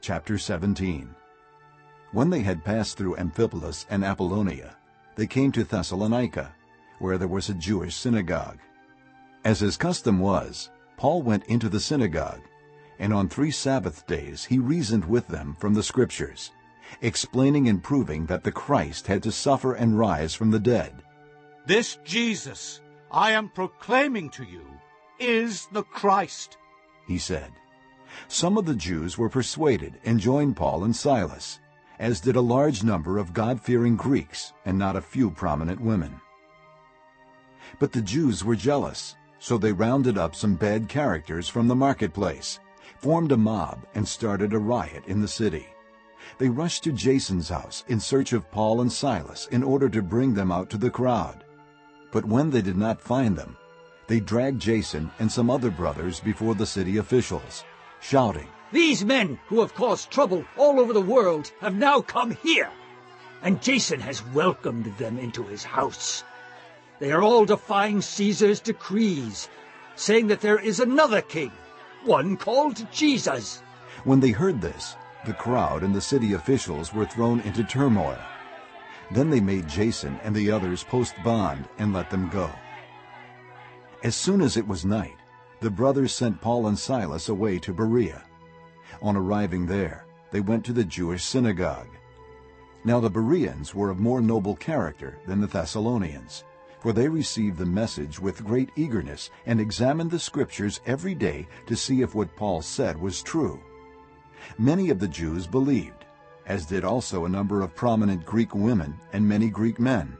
Chapter 17 When they had passed through Amphipolis and Apollonia, they came to Thessalonica, where there was a Jewish synagogue. As his custom was, Paul went into the synagogue, and on three Sabbath days he reasoned with them from the Scriptures, explaining and proving that the Christ had to suffer and rise from the dead. This Jesus I am proclaiming to you is the Christ, he said. Some of the Jews were persuaded and joined Paul and Silas, as did a large number of God-fearing Greeks and not a few prominent women. But the Jews were jealous, so they rounded up some bad characters from the marketplace, formed a mob, and started a riot in the city. They rushed to Jason's house in search of Paul and Silas in order to bring them out to the crowd. But when they did not find them, they dragged Jason and some other brothers before the city officials, shouting, These men who have caused trouble all over the world have now come here, and Jason has welcomed them into his house. They are all defying Caesar's decrees, saying that there is another king, one called Jesus. When they heard this, the crowd and the city officials were thrown into turmoil. Then they made Jason and the others post bond and let them go. As soon as it was night, the brothers sent Paul and Silas away to Berea. On arriving there, they went to the Jewish synagogue. Now the Bereans were of more noble character than the Thessalonians, for they received the message with great eagerness and examined the Scriptures every day to see if what Paul said was true. Many of the Jews believed, as did also a number of prominent Greek women and many Greek men.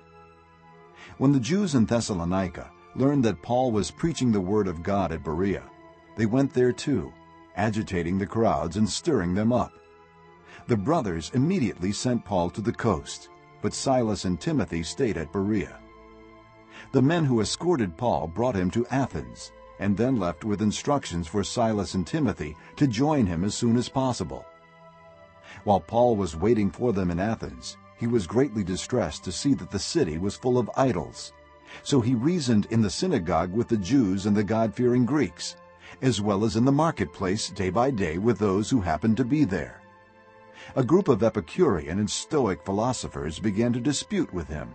When the Jews in Thessalonica learned that Paul was preaching the word of God at Berea, they went there too, agitating the crowds and stirring them up. The brothers immediately sent Paul to the coast, but Silas and Timothy stayed at Berea. The men who escorted Paul brought him to Athens, and then left with instructions for Silas and Timothy to join him as soon as possible. While Paul was waiting for them in Athens, he was greatly distressed to see that the city was full of idols. So he reasoned in the synagogue with the Jews and the God-fearing Greeks, as well as in the marketplace day by day with those who happened to be there. A group of Epicurean and Stoic philosophers began to dispute with him.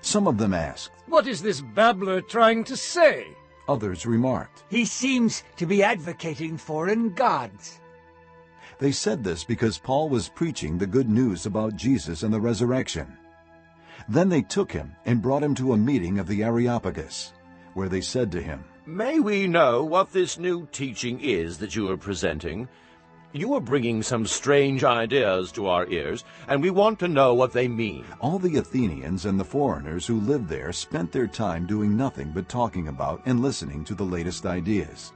Some of them asked, What is this babbler trying to say? Others remarked, He seems to be advocating foreign gods. They said this because Paul was preaching the good news about Jesus and the resurrection. Then they took him and brought him to a meeting of the Areopagus, where they said to him, May we know what this new teaching is that you are presenting? You are bringing some strange ideas to our ears, and we want to know what they mean. All the Athenians and the foreigners who lived there spent their time doing nothing but talking about and listening to the latest ideas.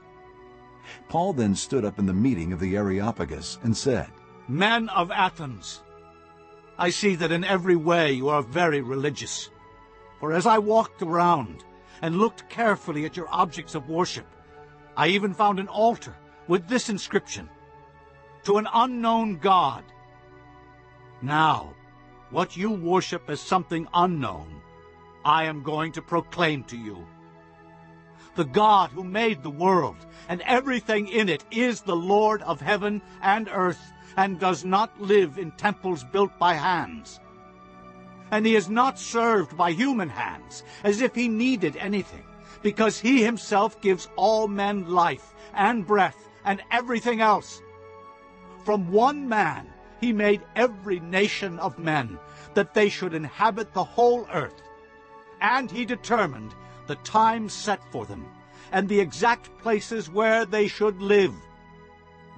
Paul then stood up in the meeting of the Areopagus and said, Men of Athens, I see that in every way you are very religious. For as I walked around and looked carefully at your objects of worship, I even found an altar with this inscription, To an unknown God. Now, what you worship as something unknown, I am going to proclaim to you. The God who made the world and everything in it is the Lord of heaven and earth and does not live in temples built by hands. And he is not served by human hands as if he needed anything, because he himself gives all men life and breath and everything else. From one man he made every nation of men, that they should inhabit the whole earth. And he determined the time set for them, and the exact places where they should live.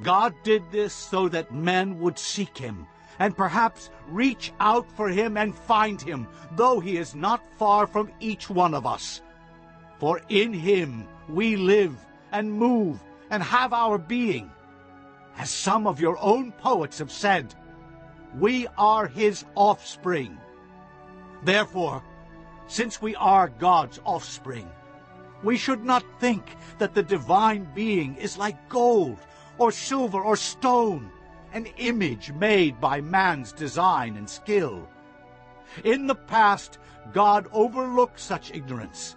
God did this so that men would seek him, and perhaps reach out for him and find him, though he is not far from each one of us. For in him we live and move and have our being. As some of your own poets have said, we are his offspring. Therefore, since we are God's offspring, we should not think that the divine being is like gold or silver or stone, an image made by man's design and skill. In the past, God overlooked such ignorance,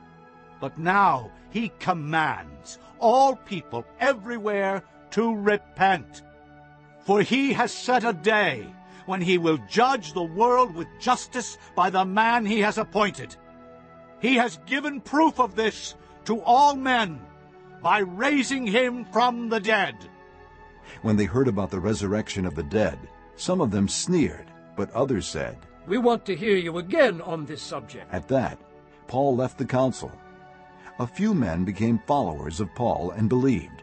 but now he commands all people everywhere to repent. For he has set a day when he will judge the world with justice by the man he has appointed. He has given proof of this to all men by raising him from the dead. When they heard about the resurrection of the dead, some of them sneered, but others said, We want to hear you again on this subject. At that, Paul left the council. A few men became followers of Paul and believed.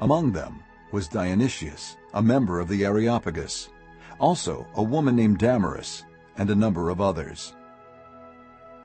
Among them was Dionysius, a member of the Areopagus, also a woman named Damaris, and a number of others.